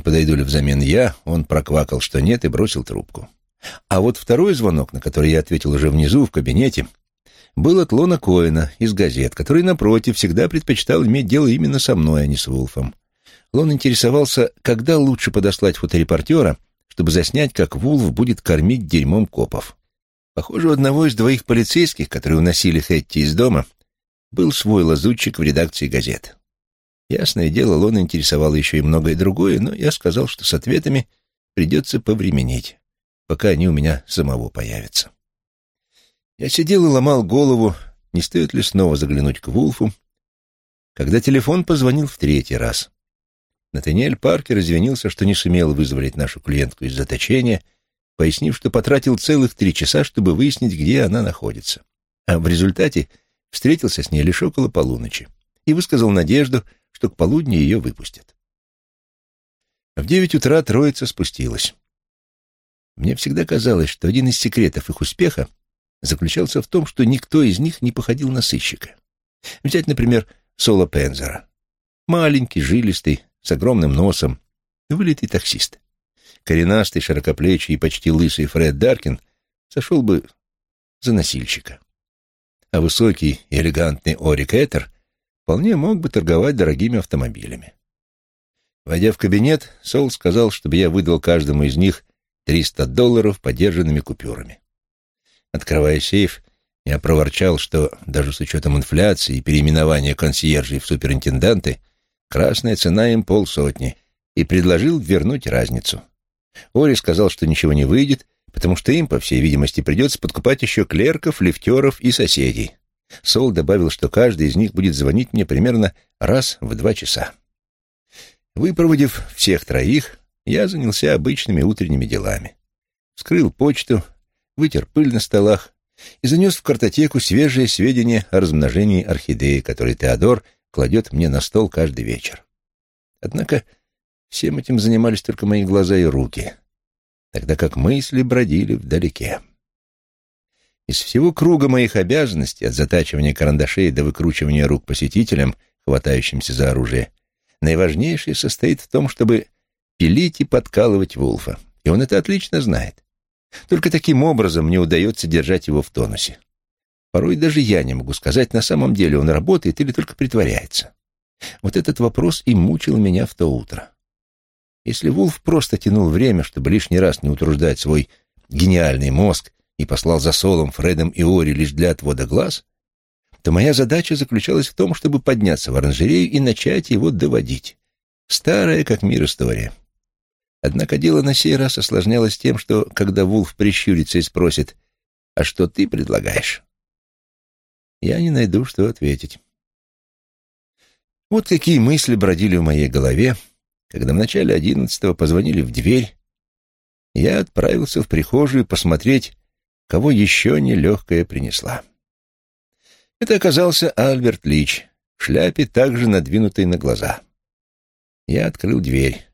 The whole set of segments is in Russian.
не подойду ли взамен я, он проквакал, что нет, и бросил трубку. А вот второй звонок, на который я ответил уже внизу, в кабинете, был от Лона Коэна из газет, который, напротив, всегда предпочитал иметь дело именно со мной, а не с Вулфом. Лон интересовался, когда лучше подослать фоторепортера, чтобы заснять, как Вулф будет кормить дерьмом копов. Похоже, у одного из двоих полицейских, которые уносили Хэтти из дома, был свой лазутчик в редакции газет. Ясное дело, Лон интересовал еще и многое другое, но я сказал, что с ответами придется повременить, пока они у меня самого появятся. Я сидел и ломал голову, не стоит ли снова заглянуть к Вулфу, когда телефон позвонил в третий раз. Натаниэль Паркер извинился, что не сумел вызволить нашу клиентку из заточения, пояснив, что потратил целых три часа, чтобы выяснить, где она находится. А в результате встретился с ней лишь около полуночи и высказал надежду, что к полудню ее выпустят. В девять утра троица спустилась. Мне всегда казалось, что один из секретов их успеха заключался в том, что никто из них не походил на сыщика. Взять, например, Соло Пензера. Маленький, жилистый, с огромным носом, вылитый таксист. Коренастый, широкоплечий и почти лысый Фред Даркин сошел бы за носильщика. А высокий и элегантный Орик Этер вполне мог бы торговать дорогими автомобилями. Войдя в кабинет, Сол сказал, чтобы я выдал каждому из них 300 долларов подержанными купюрами. Открывая сейф, я проворчал, что даже с учетом инфляции и переименования консьержей в суперинтенданты, красная цена им полсотни, и предложил вернуть разницу. Ори сказал, что ничего не выйдет, потому что им, по всей видимости, придется подкупать еще клерков, лифтеров и соседей. Сол добавил, что каждый из них будет звонить мне примерно раз в два часа. Выпроводив всех троих, я занялся обычными утренними делами. Вскрыл почту, вытер пыль на столах и занес в картотеку свежие сведения о размножении орхидеи, которые Теодор кладет мне на стол каждый вечер. Однако всем этим занимались только мои глаза и руки, тогда как мысли бродили вдалеке. Из всего круга моих обязанностей, от затачивания карандашей до выкручивания рук посетителям, хватающимся за оружие, наиважнейшее состоит в том, чтобы пилить и подкалывать Вулфа. И он это отлично знает. Только таким образом мне удается держать его в тонусе. Порой даже я не могу сказать, на самом деле он работает или только притворяется. Вот этот вопрос и мучил меня в то утро. Если Вулф просто тянул время, чтобы лишний раз не утруждать свой гениальный мозг и послал за Солом, Фредом и Ори лишь для отвода глаз, то моя задача заключалась в том, чтобы подняться в оранжерею и начать его доводить. Старая как мир история. Однако дело на сей раз осложнялось тем, что, когда Вулф прищурится и спросит, «А что ты предлагаешь?» Я не найду, что ответить. Вот какие мысли бродили в моей голове, когда в начале одиннадцатого позвонили в дверь, я отправился в прихожую посмотреть, кого еще нелегкая принесла. Это оказался Альберт Лич, в шляпе, также надвинутой на глаза. Я открыл дверь.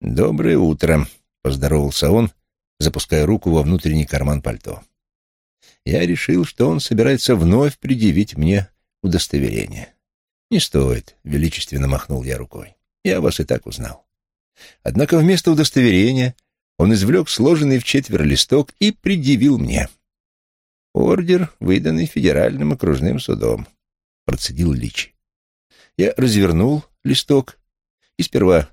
«Доброе утро», — поздоровался он, запуская руку во внутренний карман пальто. Я решил, что он собирается вновь предъявить мне удостоверение. «Не стоит», — величественно махнул я рукой. «Я вас и так узнал». Однако вместо удостоверения он извлек сложенный в четверо листок и предъявил мне. «Ордер, выданный федеральным окружным судом», — процедил Лич. Я развернул листок и сперва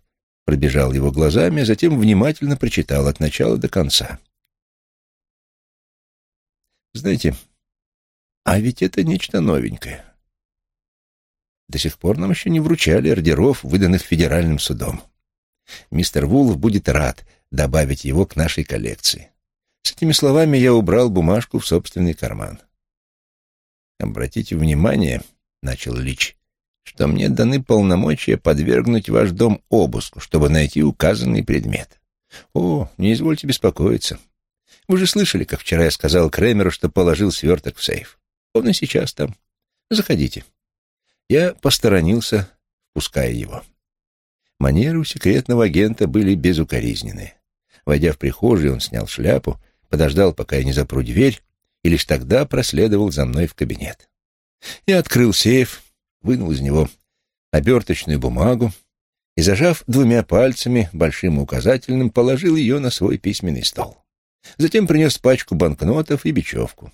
пробежал его глазами, а затем внимательно прочитал от начала до конца. Знаете, а ведь это нечто новенькое. До сих пор нам еще не вручали ордеров, выданных федеральным судом. Мистер Вулф будет рад добавить его к нашей коллекции. С этими словами я убрал бумажку в собственный карман. «Обратите внимание», — начал Лич, что мне даны полномочия подвергнуть ваш дом обыску, чтобы найти указанный предмет. О, не извольте беспокоиться. Вы же слышали, как вчера я сказал Кремеру, что положил сверток в сейф. И сейчас там. Заходите. Я посторонился, впуская его. Манеры у секретного агента были безукоризненные. Войдя в прихожую, он снял шляпу, подождал, пока я не запру дверь, и лишь тогда проследовал за мной в кабинет. Я открыл сейф, вынул из него оберточную бумагу и, зажав двумя пальцами, большим и указательным, положил ее на свой письменный стол. Затем принес пачку банкнотов и бечевку.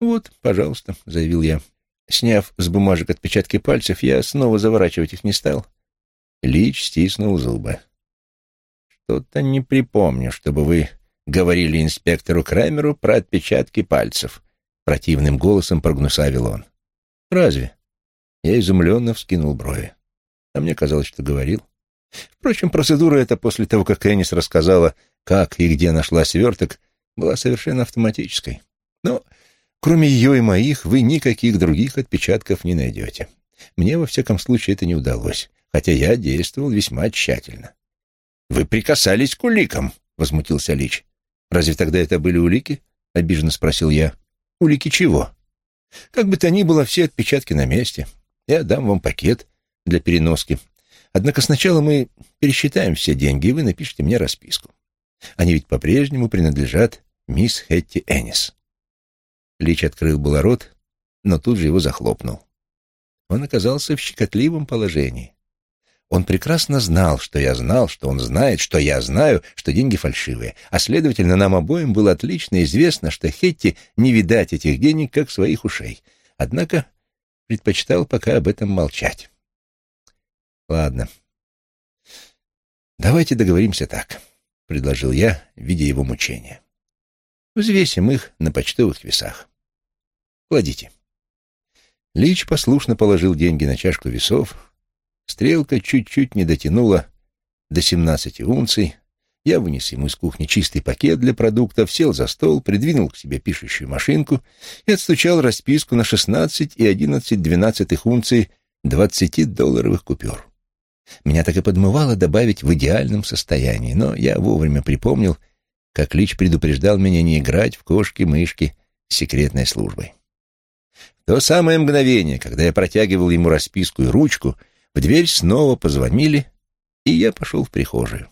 «Вот, пожалуйста», — заявил я. Сняв с бумажек отпечатки пальцев, я снова заворачивать их не стал. Лич стиснул зубы. «Что-то не припомню, чтобы вы говорили инспектору Крамеру про отпечатки пальцев», — противным голосом прогнусавил он. «Разве?» Я изумленно вскинул брови. А мне казалось, что говорил. Впрочем, процедура эта после того, как Эннис рассказала, как и где нашла сверток, была совершенно автоматической. Но кроме ее и моих вы никаких других отпечатков не найдете. Мне, во всяком случае, это не удалось, хотя я действовал весьма тщательно. «Вы прикасались к уликам», — возмутился Лич. «Разве тогда это были улики?» — обиженно спросил я. «Улики чего?» «Как бы то ни было, все отпечатки на месте. Я дам вам пакет для переноски. Однако сначала мы пересчитаем все деньги, и вы напишите мне расписку. Они ведь по-прежнему принадлежат мисс Хетти Эннис». Лич открыл было рот, но тут же его захлопнул. Он оказался в щекотливом положении. Он прекрасно знал, что я знал, что он знает, что я знаю, что деньги фальшивые, а, следовательно, нам обоим было отлично известно, что Хетти не видать этих денег, как своих ушей. Однако предпочитал пока об этом молчать. «Ладно. Давайте договоримся так», — предложил я, видя его мучения. «Взвесим их на почтовых весах. Кладите». Лич послушно положил деньги на чашку весов, Стрелка чуть-чуть не дотянула до семнадцати унций. Я вынес ему из кухни чистый пакет для продуктов, сел за стол, придвинул к себе пишущую машинку и отстучал расписку на шестнадцать и одиннадцать двенадцатых унций двадцати долларовых купюр. Меня так и подмывало добавить в идеальном состоянии, но я вовремя припомнил, как Лич предупреждал меня не играть в кошки-мышки с секретной службой. В то самое мгновение, когда я протягивал ему расписку и ручку — в дверь снова позвонили, и я пошел в прихожую.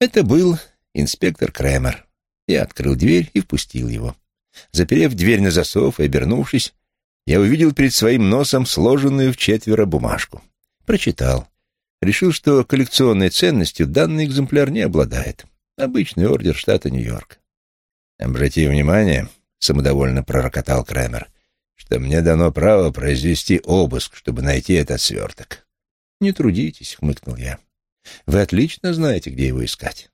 Это был инспектор Кремер. Я открыл дверь и впустил его. Заперев дверь на засов и обернувшись, я увидел перед своим носом сложенную в четверо бумажку. Прочитал. Решил, что коллекционной ценностью данный экземпляр не обладает. Обычный ордер штата Нью-Йорк. «Обрати внимание», — самодовольно пророкотал Кремер, что мне дано право произвести обыск, чтобы найти этот сверток. «Не трудитесь», — хмыкнул я. «Вы отлично знаете, где его искать».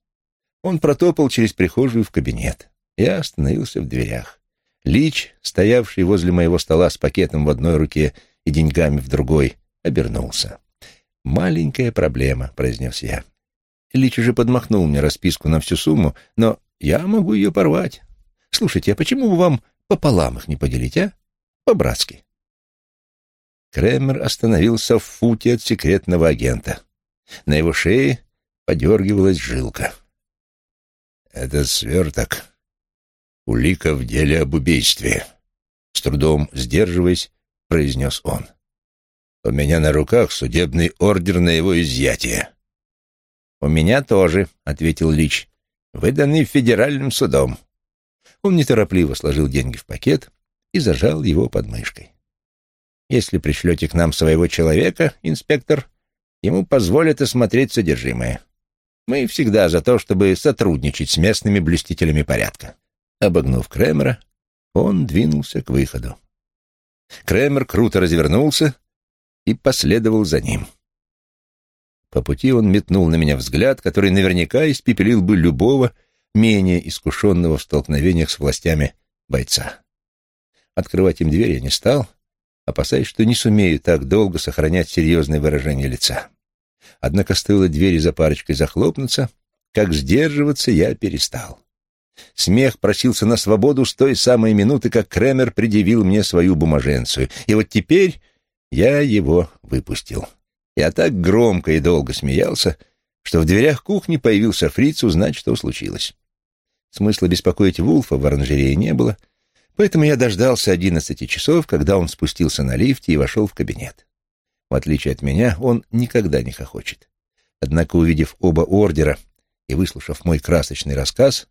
Он протопал через прихожую в кабинет. Я остановился в дверях. Лич, стоявший возле моего стола с пакетом в одной руке и деньгами в другой, обернулся. «Маленькая проблема», — произнес я. Лич уже подмахнул мне расписку на всю сумму, но я могу ее порвать. Слушайте, а почему бы вам пополам их не поделить, а? По-братски. Кремер остановился в футе от секретного агента. На его шее подергивалась жилка. «Этот сверток — улика в деле об убийстве», — с трудом сдерживаясь, произнес он. «У меня на руках судебный ордер на его изъятие». «У меня тоже», — ответил Лич, — «выданный федеральным судом». Он неторопливо сложил деньги в пакет и зажал его под мышкой. «Если пришлете к нам своего человека, инспектор, ему позволят осмотреть содержимое. Мы всегда за то, чтобы сотрудничать с местными блюстителями порядка». Обогнув Кремера, он двинулся к выходу. Кремер круто развернулся и последовал за ним. По пути он метнул на меня взгляд, который наверняка испепелил бы любого менее искушенного в столкновениях с властями бойца. Открывать им дверь я не стал, опасаясь, что не сумею так долго сохранять серьезное выражение лица. Однако стоило двери за парочкой захлопнуться, как сдерживаться я перестал. Смех просился на свободу с той самой минуты, как Кремер предъявил мне свою бумаженцию. И вот теперь я его выпустил. Я так громко и долго смеялся, что в дверях кухни появился фриц узнать, что случилось. Смысла беспокоить Вулфа в оранжерее не было — Поэтому я дождался одиннадцати часов, когда он спустился на лифте и вошел в кабинет. В отличие от меня, он никогда не хохочет. Однако, увидев оба ордера и выслушав мой красочный рассказ,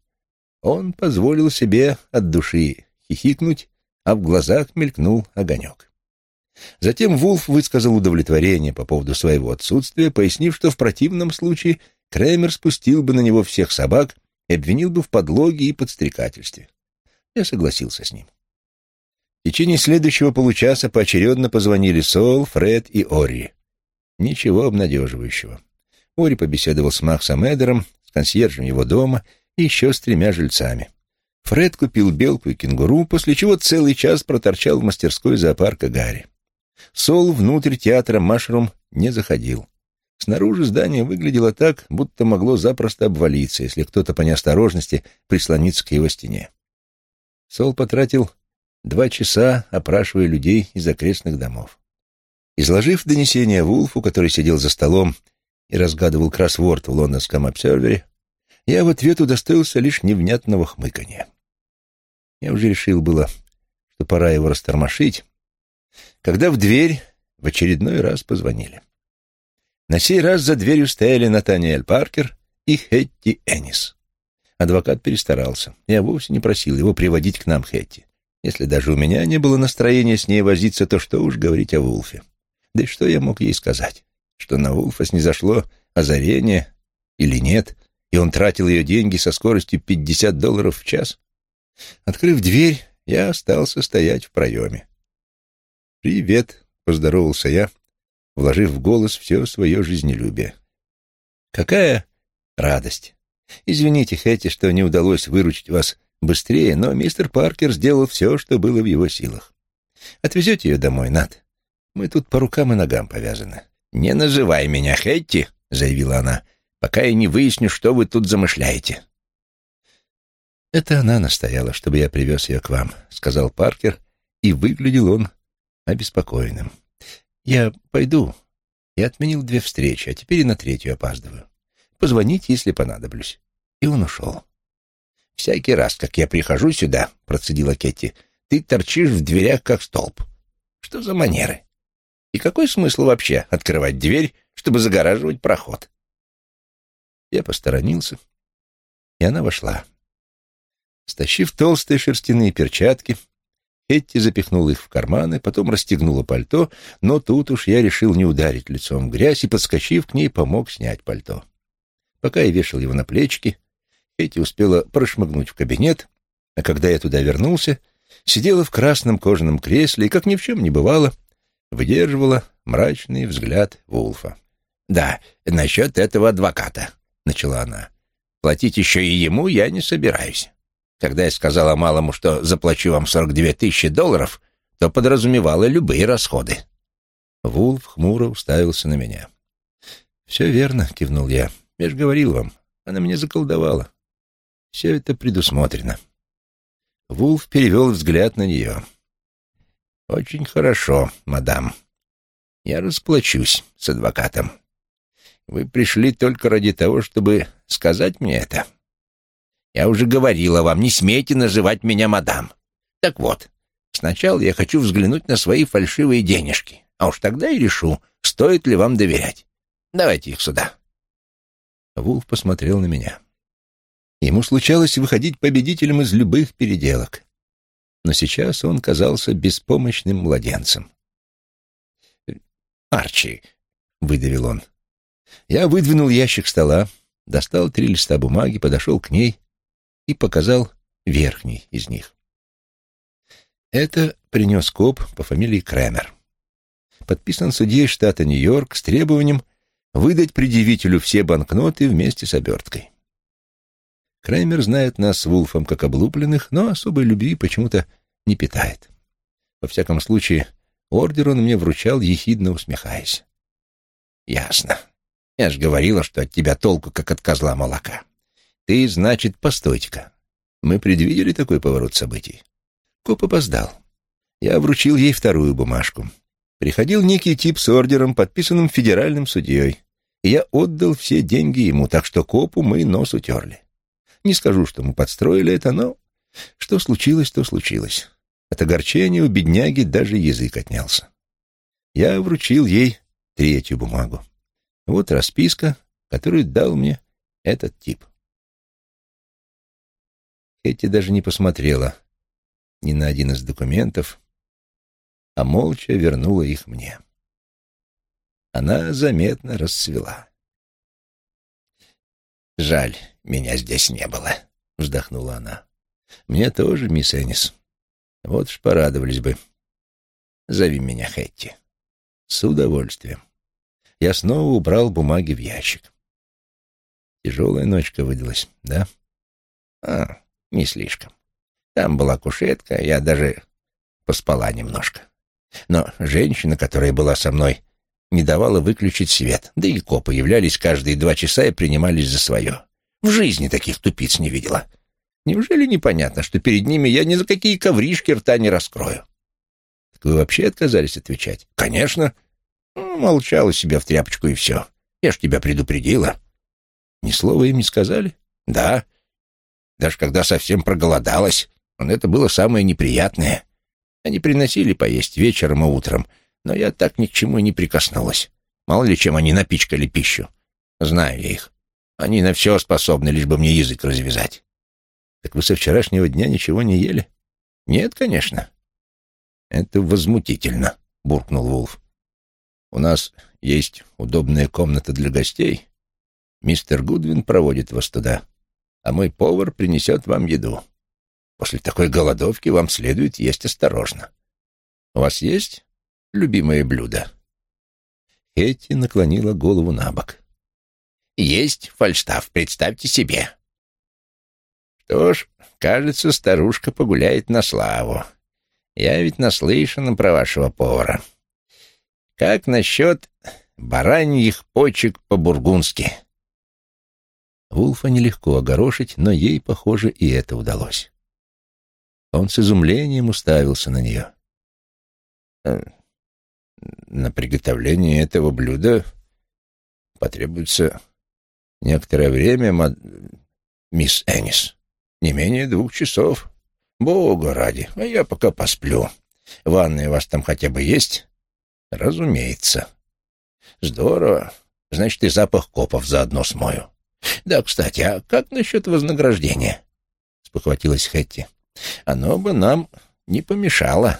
он позволил себе от души хихикнуть, а в глазах мелькнул огонек. Затем Вулф высказал удовлетворение по поводу своего отсутствия, пояснив, что в противном случае Кремер спустил бы на него всех собак и обвинил бы в подлоге и подстрекательстве. Я согласился с ним. В течение следующего получаса поочередно позвонили Сол, Фред и Ори. Ничего обнадеживающего. Ори побеседовал с Максом Эдером, с консьержем его дома и еще с тремя жильцами. Фред купил белку и кенгуру, после чего целый час проторчал в мастерской зоопарка Гарри. Сол внутрь театра Машрум не заходил. Снаружи здание выглядело так, будто могло запросто обвалиться, если кто-то по неосторожности прислонится к его стене. Сол потратил два часа, опрашивая людей из окрестных домов. Изложив донесение Вулфу, который сидел за столом и разгадывал кроссворд в лондонском обсервере, я в ответ удостоился лишь невнятного хмыканья. Я уже решил было, что пора его растормошить, когда в дверь в очередной раз позвонили. На сей раз за дверью стояли Натаниэль Паркер и Хетти Эннис. Адвокат перестарался. Я вовсе не просил его приводить к нам Хетти. Если даже у меня не было настроения с ней возиться, то что уж говорить о Вулфе. Да и что я мог ей сказать? Что на Вулфа снизошло озарение или нет, и он тратил ее деньги со скоростью 50 долларов в час? Открыв дверь, я остался стоять в проеме. «Привет», — поздоровался я, вложив в голос все свое жизнелюбие. «Какая радость! Извините, Хэти, что не удалось выручить вас быстрее, но мистер Паркер сделал все, что было в его силах. Отвезете ее домой, Над? Мы тут по рукам и ногам повязаны». «Не называй меня Хэтти», — заявила она, — «пока я не выясню, что вы тут замышляете». «Это она настояла, чтобы я привез ее к вам», — сказал Паркер, и выглядел он обеспокоенным. «Я пойду. Я отменил две встречи, а теперь и на третью опаздываю. Позвоните, если понадоблюсь». И он ушел. «Всякий раз, как я прихожу сюда», — процедила Кетти, — «ты торчишь в дверях, как столб. Что за манеры? И какой смысл вообще открывать дверь, чтобы загораживать проход?» Я посторонился, и она вошла. Стащив толстые шерстяные перчатки, Хетти запихнула их в карманы, потом расстегнула пальто, но тут уж я решил не ударить лицом в грязь и, подскочив к ней, помог снять пальто. Пока я вешал его на плечики, Хетти успела прошмыгнуть в кабинет, а когда я туда вернулся, сидела в красном кожаном кресле и, как ни в чем не бывало, выдерживала мрачный взгляд Вулфа. «Да, насчет этого адвоката», — начала она. «Платить еще и ему я не собираюсь. Когда я сказала малому, что заплачу вам 42 тысячи долларов, то подразумевала любые расходы. Вулф хмуро уставился на меня. «Все верно», — кивнул я. «Я же говорил вам, она меня заколдовала. Все это предусмотрено». Вулф перевел взгляд на нее. «Очень хорошо, мадам. Я расплачусь с адвокатом. Вы пришли только ради того, чтобы сказать мне это?» Я уже говорила вам, не смейте называть меня мадам. Так вот, сначала я хочу взглянуть на свои фальшивые денежки, а уж тогда и решу, стоит ли вам доверять. Давайте их сюда». Вулф посмотрел на меня. Ему случалось выходить победителем из любых переделок. Но сейчас он казался беспомощным младенцем. «Арчи», — выдавил он. Я выдвинул ящик стола, достал три листа бумаги, подошел к ней и показал верхний из них. Это принес коп по фамилии Крэмер. Подписан судьей штата Нью-Йорк с требованием выдать предъявителю все банкноты вместе с оберткой. Крэмер знает нас с Вулфом как облупленных, но особой любви почему-то не питает. Во всяком случае, ордер он мне вручал, ехидно усмехаясь. «Ясно. Я ж говорила, что от тебя толку, как от козла молока. «Ты, значит, постойте-ка. Мы предвидели такой поворот событий». Коп опоздал. Я вручил ей вторую бумажку. Приходил некий тип с ордером, подписанным федеральным судьей, и я отдал все деньги ему, так что копу мы нос утерли. Не скажу, что мы подстроили это, но что случилось, то случилось. От огорчения у бедняги даже язык отнялся. Я вручил ей третью бумагу. Вот расписка, которую дал мне этот тип. Кэти даже не посмотрела ни на один из документов, а молча вернула их мне. Она заметно расцвела. «Жаль, меня здесь не было», — вздохнула она. «Мне тоже, мисс Энис. Вот ж порадовались бы. Зови меня Хэтти». «С удовольствием». Я снова убрал бумаги в ящик. Тяжелая ночка выдалась, да? А, не слишком. Там была кушетка, я даже поспала немножко. Но женщина, которая была со мной, не давала выключить свет, да и копы являлись каждые два часа и принимались за свое. В жизни таких тупиц не видела. Неужели непонятно, что перед ними я ни за какие ковришки рта не раскрою? Так вы вообще отказались отвечать? Конечно. Ну, молчала себя в тряпочку и все. Я ж тебя предупредила. Ни слова им не сказали? Да. Даже когда совсем проголодалась, но это было самое неприятное. Они приносили поесть вечером и утром, но я так ни к чему и не прикоснулась. Мало ли чем они напичкали пищу. Знаю я их. Они на все способны, лишь бы мне язык развязать. Так вы со вчерашнего дня ничего не ели? Нет, конечно. Это возмутительно, буркнул Вулф. У нас есть удобная комната для гостей. Мистер Гудвин проводит вас туда, а мой повар принесет вам еду. После такой голодовки вам следует есть осторожно. У вас есть любимое блюдо?» Хетти наклонила голову на бок. «Есть фальштаф, представьте себе». «Что ж, кажется, старушка погуляет на славу. Я ведь наслышан про вашего повара. Как насчет бараньих почек по-бургундски?» Вулфа нелегко огорошить, но ей, похоже, и это удалось. Он с изумлением уставился на нее. «Э, «На приготовление этого блюда потребуется некоторое время, мад... мисс Энис. Не менее двух часов. Бога ради, а я пока посплю. Ванная у вас там хотя бы есть?» «Разумеется». «Здорово. Значит, и запах копов заодно смою». «Да, кстати, а как насчет вознаграждения?» — спохватилась Хэтти. Оно бы нам не помешало.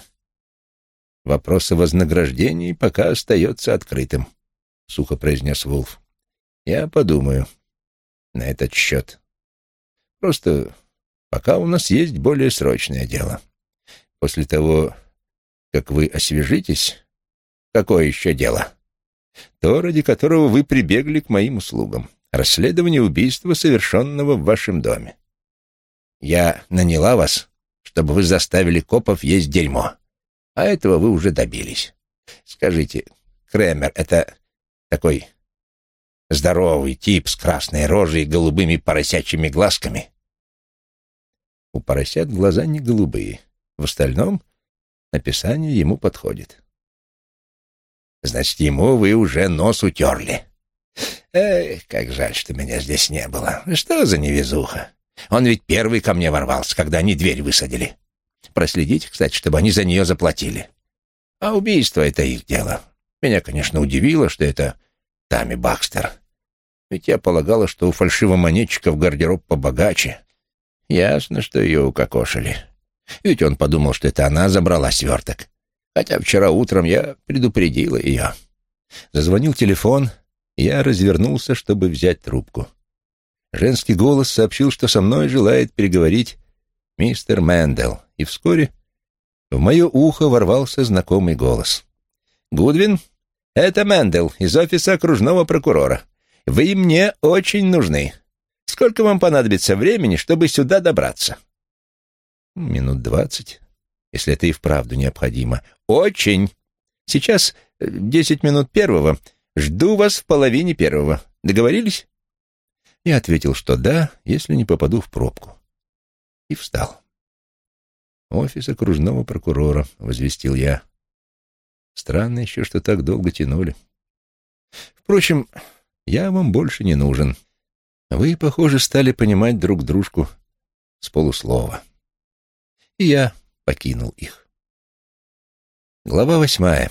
Вопрос о вознаграждении пока остается открытым, — сухо произнес Вулф. Я подумаю на этот счет. Просто пока у нас есть более срочное дело. После того, как вы освежитесь, какое еще дело? То, ради которого вы прибегли к моим услугам. Расследование убийства, совершенного в вашем доме. Я наняла вас, чтобы вы заставили копов есть дерьмо. А этого вы уже добились. Скажите, Кремер — это такой здоровый тип с красной рожей и голубыми поросячьими глазками? У поросят глаза не голубые. В остальном описание ему подходит. Значит, ему вы уже нос утерли. Эх, как жаль, что меня здесь не было. Что за невезуха? Он ведь первый ко мне ворвался, когда они дверь высадили. Проследите, кстати, чтобы они за нее заплатили. А убийство — это их дело. Меня, конечно, удивило, что это Тами Бакстер. Ведь я полагала, что у фальшивомонетчиков гардероб побогаче. Ясно, что ее укокошили. Ведь он подумал, что это она забрала сверток. Хотя вчера утром я предупредила ее. Зазвонил телефон, я развернулся, чтобы взять трубку. Женский голос сообщил, что со мной желает переговорить мистер Мэндел, и вскоре в мое ухо ворвался знакомый голос. «Гудвин, это Мэндел из офиса окружного прокурора. Вы мне очень нужны. Сколько вам понадобится времени, чтобы сюда добраться?» «Минут двадцать, если это и вправду необходимо. Очень. Сейчас э, десять минут первого. Жду вас в половине первого. Договорились?» Я ответил, что да, если не попаду в пробку. И встал. «Офис окружного прокурора», — возвестил я. «Странно еще, что так долго тянули. Впрочем, я вам больше не нужен. Вы, похоже, стали понимать друг дружку с полуслова». И я покинул их. Глава восьмая.